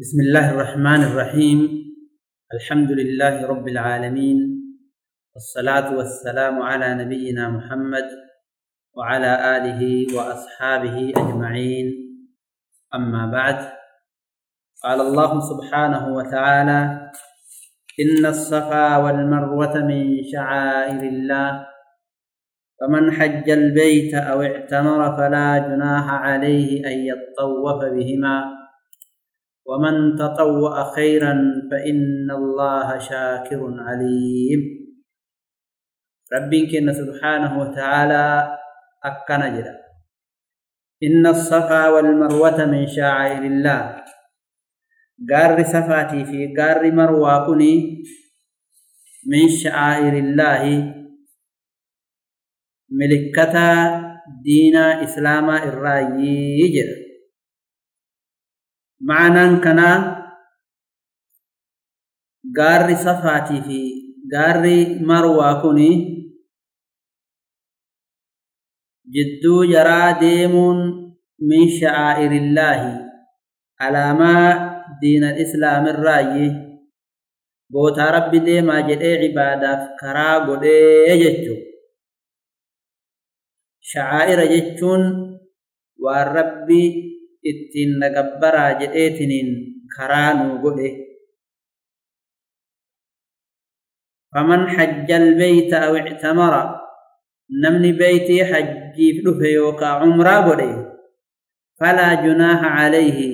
بسم الله الرحمن الرحيم. الحمد لله رب العالمين. والصلاة والسلام على نبينا محمد وعلى آله وأصحابه أجمعين. أما بعد قال الله سبحانه وتعالى إن الصفا والمروة من شعائر الله فمن حج البيت أو اعتمر فلا جناح عليه أن يطوف بهما. ومن تطوأ خيرا فإن الله شاكر عليم. ربك سبحانه وتعالى أكن جدا. إن الصفا والمروة من شعائر الله. قار صفاتي في قار مروى كني من شعائر الله. ملكتا دين إسلام الرأي جدا. Ma'anaan kanaa gaarri safaatii fi gaarri marwaa kuni jidduu jaraa deemuun min sha'aa'irillaahi alaamaa diina islaamirraayi gootaa rabbi deemaa jedhee cibaadaaf karaa godhee jechu. Sha'aa'ira jechuun waan rabbi ittiin nagabbaraa jedheetiniin karaa nuu godhe. Faman hajja albeyta aw ictamara namni beytii hajjiif dhufe yookaa cumraa godhe falaa junaaha calayhi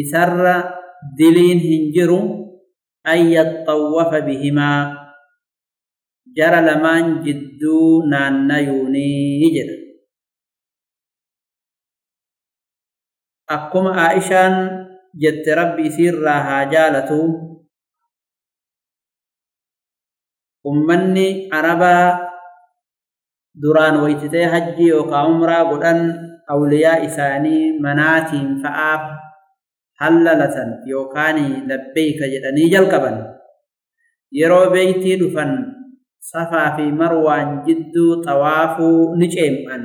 isarra diliin hin jiru an yaxxawwafa bihimaa jara lamaan jidduu naannayuunii jedha akkuma aishaan jette rabbi isiirraa haa jaalatu. Ummanni arabaa duraan waytitee hajji yookaa umraa godhan awliyaa isaanii manaatiin fa'aaf hallalatan yookaan labbeeyka jedhanii jalqaban. Yeroo beeytii dhufan safaa fi marwaan jidduu xawaafuu ni ceem'an.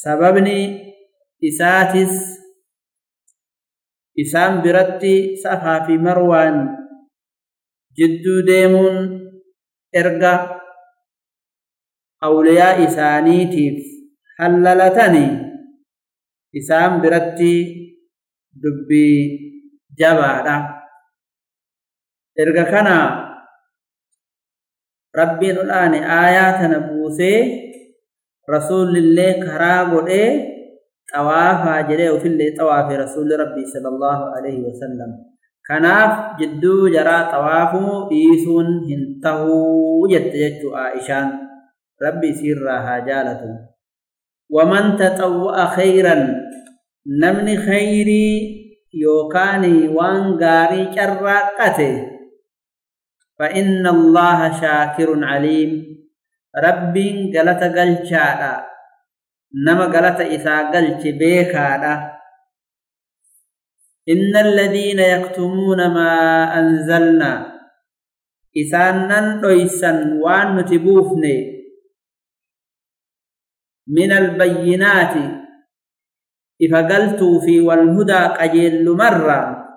Sababni isaatis isaan biratti safaa fi marwaan jidduu deemuun erga awliyaa isaaniitiif hallalatani isaan biratti dubbii jabaadha. Erga kana rabbiin udhaane aayaa tana buusee rasuulillee karaa godhee تواف جريو في اللي طواف رسول ربي صلى الله عليه وسلم. كناف جدو جرا تواف إيسون هنتهو يتججو آئشان. ربي سير راها ومن تطوع خيرا. نمن خيري يوكاني وان غاري كراقته فإن الله شاكر عليم. ربي غلط غلشا نما قالت إسا قلش بيكادا إن الذين يكتمون ما أنزلنا إسانن ريسا وان نتبوفني من البينات إفقلتوا في والهدى قجل مرة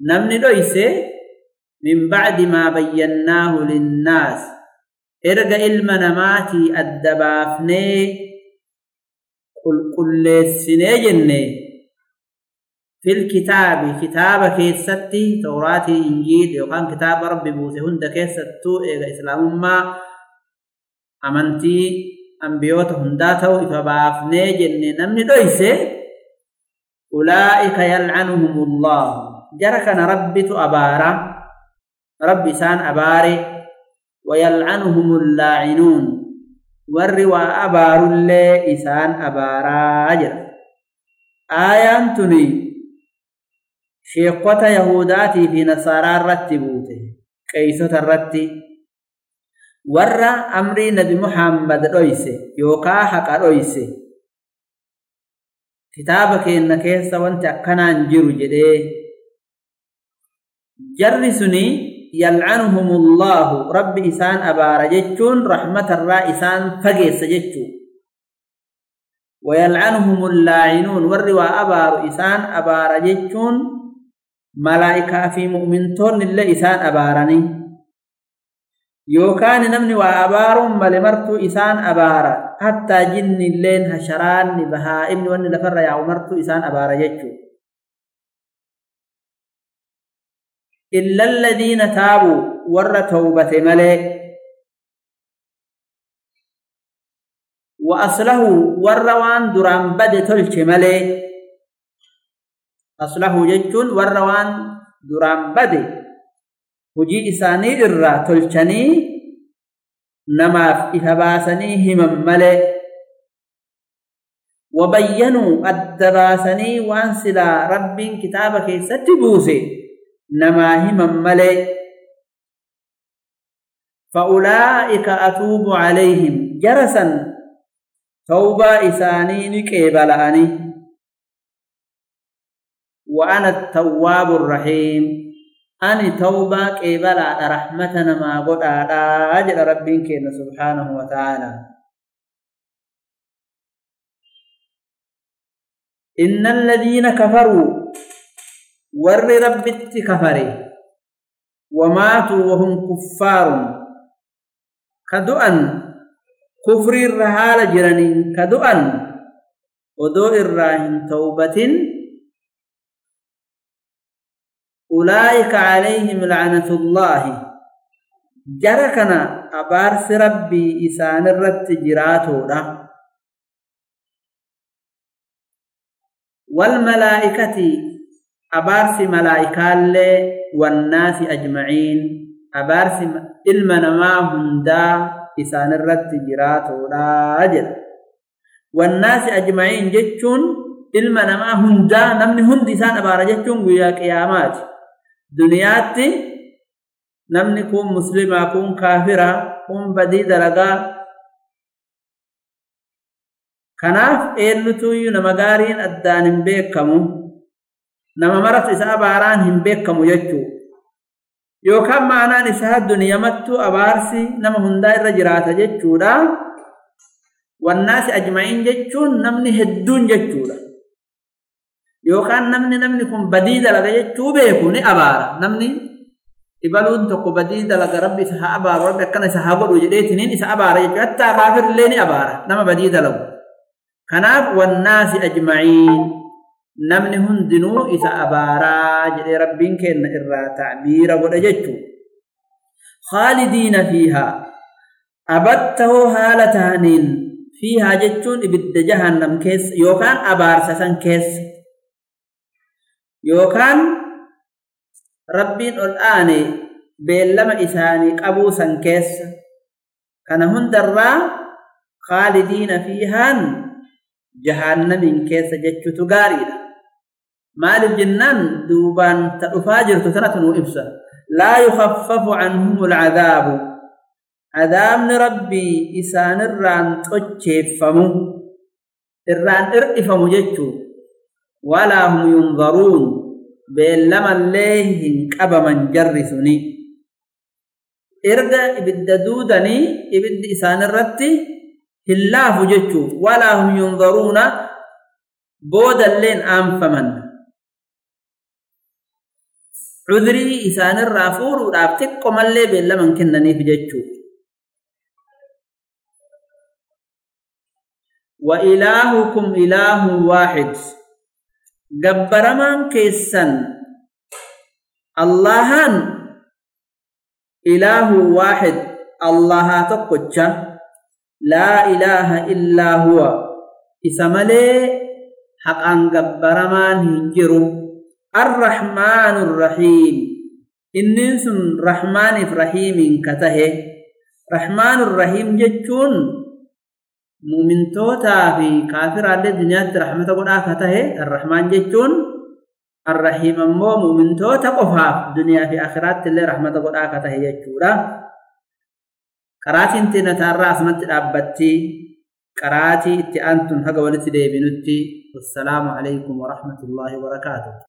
نمني ريسي من بعد ما بيناه للناس إرجع المنامات الدبافنة كل كل السنين في الكتاب كتاب كيستي توراة إنجيل يقان كتاب رب بوزهن دكستو إرجع إسلام ما أمنتي أنبيوتهم داتو إفبافنة جنة نمن دويسة أولئك يلعنهم الله جركنا ربي تأبارا ربي سان أباري ويلعنهم اللاعنون والروا أبار الله إسان أبارا أجر آيان تني شيقوة يهوداتي في نصارى الرتبوته كيسة الرتي ور أمري نبي محمد رويسي يوكا حق رويسي كتابك إن كيسة وانت أكنان جرو جدي جرسني يلعنهم الله. رب إسان أبار جتشون رحمة الرا إسان فقيس جتشو. ويلعنهم اللاعنون وروا أبار إسان أبار جتون ملائكة في مؤمنتون اللي إسان أبارني يوكان نمني وأبار ملمرت إسان أبار حتى جن اللين هشران بهائم وأن لفر يا عمرت إسان أبار جتون إلا الذين تابوا ور توبة ملئ. وأصله وروان دران بد تلش ملي أصله ججون وروان دران بد. هجي إساني إرى تلشني نماف إفباسني همم ملي وبينوا الدباسني وأنسلا رب كتابك ستبوسي. نما همم ملي فأولئك أتوب عليهم جرسا. توبة إساني نكيبل أني وأنا التواب الرحيم. أني توبة كيبل رحمتنا ما قد أجل ربك سبحانه وتعالى. إن الذين كفروا ور ربت كفري وماتوا وهم كفار كدؤا kufrii irra haala jiraniin ka du'an odoo irraa hin tawbatin ulaa'ika calayhim lacnatullaahi jara kana abaarsi rabbii isaanirratti jiraatoodha والملائكة abaarsi malaa'ikaallee wannaasi ajma'iin abaarsi ilma namaa hundaa isaanirratti jiraatudha jedha. Wannaasi ajma'iin jechuun ilma namaa hundaa namni hundi isaan abaara jechuun guyyaa qiyaamaati. Duniyaatti namni kun muslimaa kun kaafiraa kun badii dalagaa kanaaf eenyutu nama gaariin addaan hin beekamu. Nama maratu isa abaaraan hin beekamu jechuudha. yookaan ma'anaan isaa duniyamattuu abaarsi nama hundaa irra jiraata jechuudha. Wannaasi ajma'iin jechuun namni hedduun jechuudha. Yookaan namni namni kun badii dalaga jechuu beeku ni abaara. Namni ibaluun tokko badii dalaga rabbi isa haa abaaru rabbi akkana isa haa godhu jedheetiniin isa abaara jechuudha. Hattaa kaafirrillee ni abaara nama badii dalagu. Kanaaf wannaasi ajma'iin. نمني هندنو إذا أبارا ربين كن إرى تعبير ودجت خالدين فيها أبدته هالتانين فيها جتون إبد جهنم كيس يوكان أبار سسن كيس يوكان ربين الآن لما إساني أبو سن كيس كان هندرا خالدين فيها جهنم كيس جتو تغارينا maaliif jennaan duubaan ta dhufaa jirtu tanatu nuu ibsa. Laa yukaffafu canhum alcadaabu cadaabni rabbii isaanirraan xocheeffamu irraan ir'ifamu jechuu walaa hum yundaruun beellamallee hin qabaman jarri suni. Erga ibidda duudanii ibiddi isaanirratti hin laafu jechuu walaa hum yundaruuna boodalleen aanfaman cudrii isaanirraa fuudhuudhaaf xiqqo mallee beellaman kennaniif jechuudha. وإلهكم إله واحد جبرمان كيسن اللهان إله واحد الله تقوتش لا إله إلا هو إسمالي حقا جبرمان هنجرو الرحمن الرحيم. إنن سن رحمن الرحيم كته رحمن الرحيم جتون مؤمن توتا في كافر على الدنيا رحمة قد كته الرحمن جتون الرحيم مو مؤمن توتا قفا دنيا في آخرات اللي رحمة قد كته جتورا قراتين تنتارا اسمت الأبتي قراتي اتي أنتم حق ولتدي بنتي والسلام عليكم ورحمة الله وبركاته.